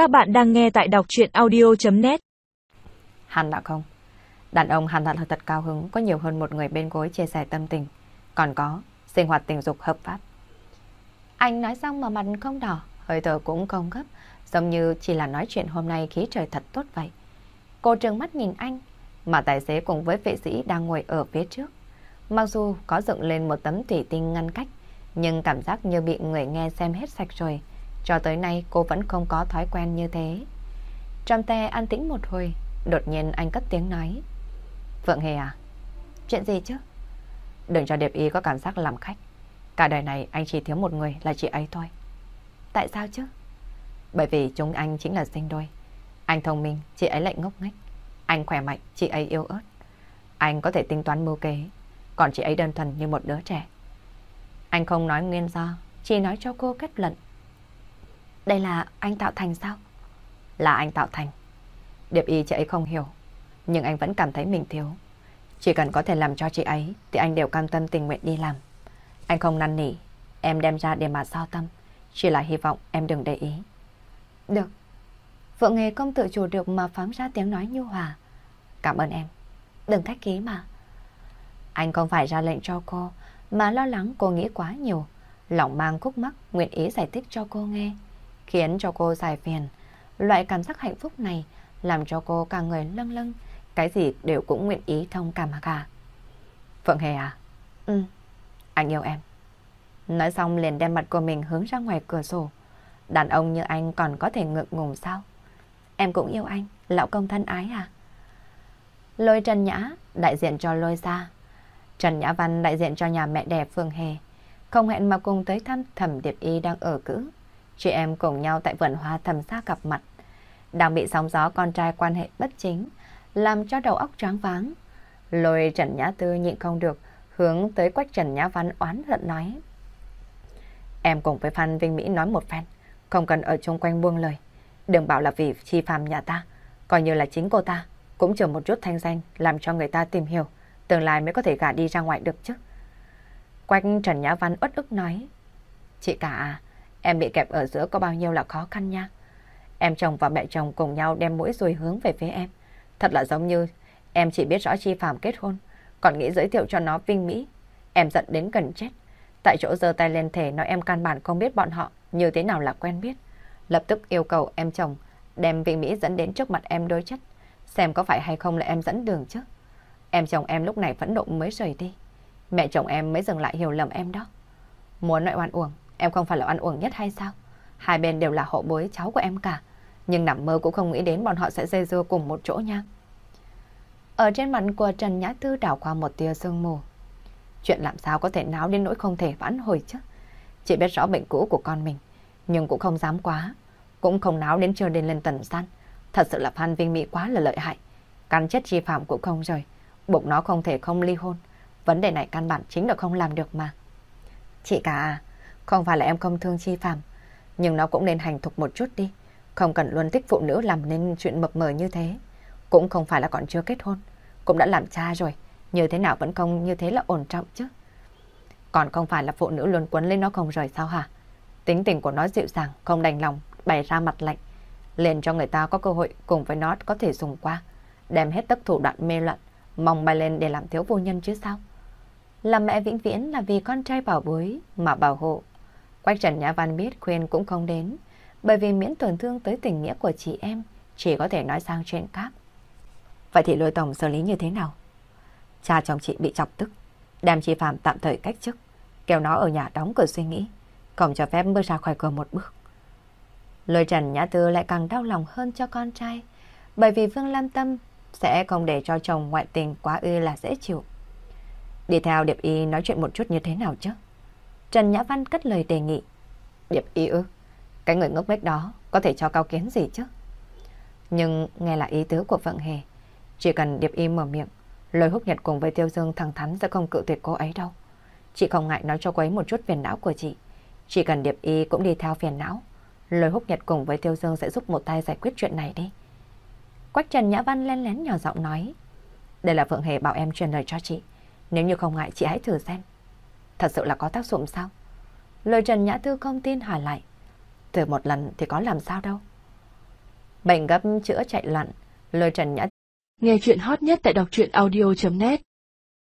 Các bạn đang nghe tại đọc chuyện audio.net Hắn đã không. Đàn ông hẳn thật là thật cao hứng có nhiều hơn một người bên gối chia sẻ tâm tình. Còn có sinh hoạt tình dục hợp pháp. Anh nói xong mà mặt không đỏ, hơi thở cũng không gấp, giống như chỉ là nói chuyện hôm nay khí trời thật tốt vậy. Cô trừng mắt nhìn anh, mà tài xế cùng với vệ sĩ đang ngồi ở phía trước. Mặc dù có dựng lên một tấm thủy tinh ngăn cách, nhưng cảm giác như bị người nghe xem hết sạch rồi. Cho tới nay cô vẫn không có thói quen như thế. Trong te an tĩnh một hồi, đột nhiên anh cất tiếng nói. Phượng Hề à? Chuyện gì chứ? Đừng cho Điệp Y có cảm giác làm khách. Cả đời này anh chỉ thiếu một người là chị ấy thôi. Tại sao chứ? Bởi vì chúng anh chính là sinh đôi. Anh thông minh, chị ấy lại ngốc nghếch. Anh khỏe mạnh, chị ấy yếu ớt. Anh có thể tính toán mưu kế, còn chị ấy đơn thuần như một đứa trẻ. Anh không nói nguyên do, chỉ nói cho cô kết luận. Đây là anh tạo thành sao? Là anh tạo thành. Điệp y chị ấy không hiểu, nhưng anh vẫn cảm thấy mình thiếu. Chỉ cần có thể làm cho chị ấy, thì anh đều cam tâm tình nguyện đi làm. Anh không năn nỉ, em đem ra để mà so tâm. Chỉ là hy vọng em đừng để ý. Được. Phượng Nghề không tự chủ được mà phóng ra tiếng nói nhu hòa. Cảm ơn em. Đừng khách ký mà. Anh không phải ra lệnh cho cô, mà lo lắng cô nghĩ quá nhiều. Lòng mang khúc mắc, nguyện ý giải thích cho cô nghe. Khiến cho cô giải phiền. Loại cảm giác hạnh phúc này làm cho cô cả người lâng lâng. Cái gì đều cũng nguyện ý thông cảm cả. Phượng Hề à? Ừ, anh yêu em. Nói xong liền đem mặt của mình hướng ra ngoài cửa sổ. Đàn ông như anh còn có thể ngượng ngùng sao? Em cũng yêu anh, lão công thân ái à? Lôi Trần Nhã, đại diện cho Lôi Gia. Trần Nhã Văn đại diện cho nhà mẹ đẻ Phương Hề. Không hẹn mà cùng tới thăm thẩm Điệp Y đang ở cữ. Chị em cùng nhau tại vườn hoa thầm xa gặp mặt. Đang bị sóng gió con trai quan hệ bất chính, làm cho đầu óc tráng váng. Lôi Trần Nhã Tư nhịn không được, hướng tới quách Trần Nhã Văn oán giận nói. Em cùng với Phan Vinh Mỹ nói một phen, không cần ở chung quanh buông lời. Đừng bảo là vì chi phàm nhà ta, coi như là chính cô ta, cũng chờ một chút thanh danh làm cho người ta tìm hiểu, tương lai mới có thể gả đi ra ngoài được chứ. Quách Trần Nhã Văn uất ức nói, Chị cả à, em bị kẹp ở giữa có bao nhiêu là khó khăn nha. Em chồng và mẹ chồng cùng nhau đem mũi rồi hướng về phía em. Thật là giống như em chỉ biết rõ chi phạm kết hôn, còn nghĩ giới thiệu cho nó Vinh Mỹ. Em giận đến gần chết. Tại chỗ giơ tay lên thể nói em căn bản không biết bọn họ như thế nào là quen biết. Lập tức yêu cầu em chồng đem Vinh Mỹ dẫn đến trước mặt em đối chất. Xem có phải hay không là em dẫn đường chứ. Em chồng em lúc này phẫn nộ mới rời đi. Mẹ chồng em mới dừng lại hiểu lầm em đó. Muốn nói oan uổng, em không phải là oan uổng nhất hay sao? Hai bên đều là hậu bối cháu của em cả. Nhưng nằm mơ cũng không nghĩ đến bọn họ sẽ dây dưa cùng một chỗ nha. Ở trên mặt của Trần Nhã Tư đảo qua một tia sương mù. Chuyện làm sao có thể náo đến nỗi không thể vãn hồi chứ. Chị biết rõ bệnh cũ của con mình, nhưng cũng không dám quá. Cũng không náo đến chưa đến lên tần san. Thật sự là Phan Vinh Mỹ quá là lợi hại. Căn chết chi phạm cũng không rồi, Bụng nó không thể không ly hôn. Vấn đề này căn bản chính là không làm được mà. Chị cả à, không phải là em không thương chi phạm. Nhưng nó cũng nên hành thục một chút đi. Không cần luôn thích phụ nữ làm nên chuyện mập mờ như thế. Cũng không phải là còn chưa kết hôn. Cũng đã làm cha rồi. Như thế nào vẫn không như thế là ổn trọng chứ. Còn không phải là phụ nữ luôn quấn lên nó không rời sao hả? Tính tình của nó dịu dàng, không đành lòng, bày ra mặt lạnh. Lên cho người ta có cơ hội cùng với nó có thể dùng qua. Đem hết tất thủ đoạn mê loạn, mong bay lên để làm thiếu vô nhân chứ sao? Làm mẹ vĩnh viễn là vì con trai bảo bối mà bảo hộ. Quách Trần Nhã Văn biết khuyên cũng không đến, bởi vì miễn tổn thương tới tình nghĩa của chị em, chỉ có thể nói sang chuyện khác. Vậy thì lôi tổng xử lý như thế nào? Cha chồng chị bị chọc tức, đem chị Phạm tạm thời cách chức, kêu nó ở nhà đóng cửa suy nghĩ, không cho phép bước ra khỏi cửa một bước. Lôi Trần Nhã Tư lại càng đau lòng hơn cho con trai, bởi vì Vương Lam Tâm sẽ không để cho chồng ngoại tình quá ư là dễ chịu. Đi theo Điệp Y nói chuyện một chút như thế nào chứ? Trần Nhã Văn cất lời đề nghị. Điệp Y ư? Cái người ngốc nghếch đó có thể cho cao kiến gì chứ? Nhưng nghe là ý tứ của Phượng Hề. Chỉ cần Điệp Y mở miệng, lời húc nhật cùng với Tiêu Dương thẳng thắn sẽ không cự tuyệt cô ấy đâu. Chị không ngại nói cho cô ấy một chút phiền não của chị. Chỉ cần Điệp Y cũng đi theo phiền não. Lời húc nhật cùng với Tiêu Dương sẽ giúp một tay giải quyết chuyện này đi. Quách Trần Nhã Văn len lén nhỏ giọng nói. Đây là Phượng Hề bảo em truyền lời cho chị. Nếu như không ngại chị hãy thử xem. Thật sự là có tác dụng sao? Lời Trần Nhã Tư không tin hỏi lại. Từ một lần thì có làm sao đâu. Bệnh gấp chữa chạy loạn, Lời trần nhã. Nghe chuyện hot nhất tại đọc truyện audio.net